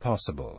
possible.